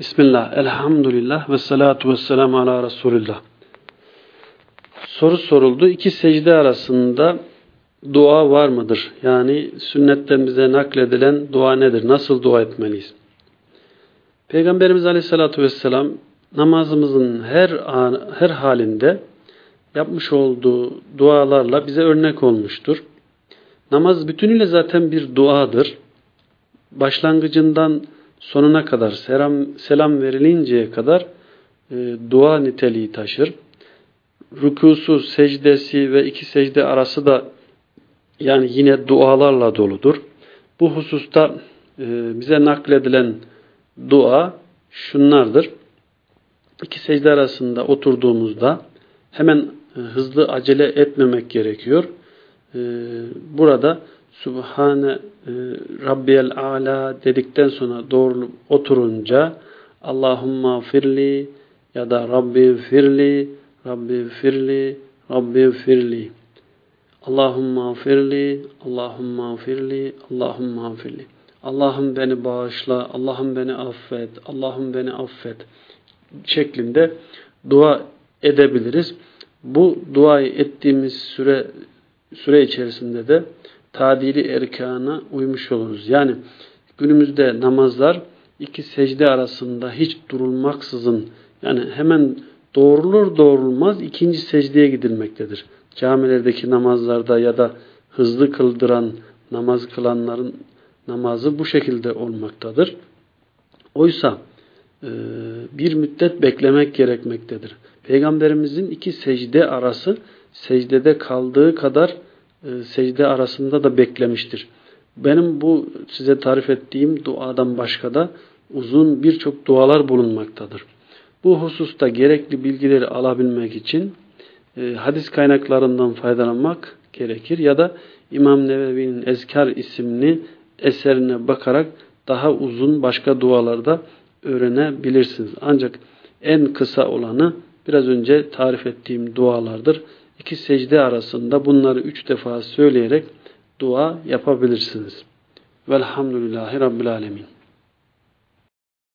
Bismillah, elhamdülillah ve salatu ve selamu ala Resulillah. Soru soruldu. İki secde arasında dua var mıdır? Yani sünnetten bize nakledilen dua nedir? Nasıl dua etmeliyiz? Peygamberimiz aleyhissalatu vesselam namazımızın her an, her halinde yapmış olduğu dualarla bize örnek olmuştur. Namaz bütünüyle zaten bir duadır. Başlangıcından sonuna kadar selam, selam verilinceye kadar e, dua niteliği taşır. Rükusu, secdesi ve iki secde arası da yani yine dualarla doludur. Bu hususta e, bize nakledilen dua şunlardır. İki secde arasında oturduğumuzda hemen e, hızlı acele etmemek gerekiyor. E, burada Subhane e, Rabbiyel Ala dedikten sonra doğru oturunca Allahumma firli ya da Rabbi firli Rabbi firli Rabbi firli Allahumma firli Allahumma firli Allahumma firli Allah'ım beni bağışla, Allah'ım beni affet, Allah'ım beni affet şeklinde dua edebiliriz. Bu duayı ettiğimiz süre süre içerisinde de tadili erkana uymuş oluruz. Yani günümüzde namazlar iki secde arasında hiç durulmaksızın yani hemen doğrulur doğrulmaz ikinci secdeye gidilmektedir. Camilerdeki namazlarda ya da hızlı kıldıran namaz kılanların namazı bu şekilde olmaktadır. Oysa e, bir müddet beklemek gerekmektedir. Peygamberimizin iki secde arası secdede kaldığı kadar e, secde arasında da beklemiştir. Benim bu size tarif ettiğim duadan başka da uzun birçok dualar bulunmaktadır. Bu hususta gerekli bilgileri alabilmek için e, hadis kaynaklarından faydalanmak gerekir ya da İmam Nevevi'nin Ezkar isimli eserine bakarak daha uzun başka dualarda öğrenebilirsiniz. Ancak en kısa olanı biraz önce tarif ettiğim dualardır. İki secde arasında bunları üç defa söyleyerek dua yapabilirsiniz. Velhamdülillahi Rabbil Alemin.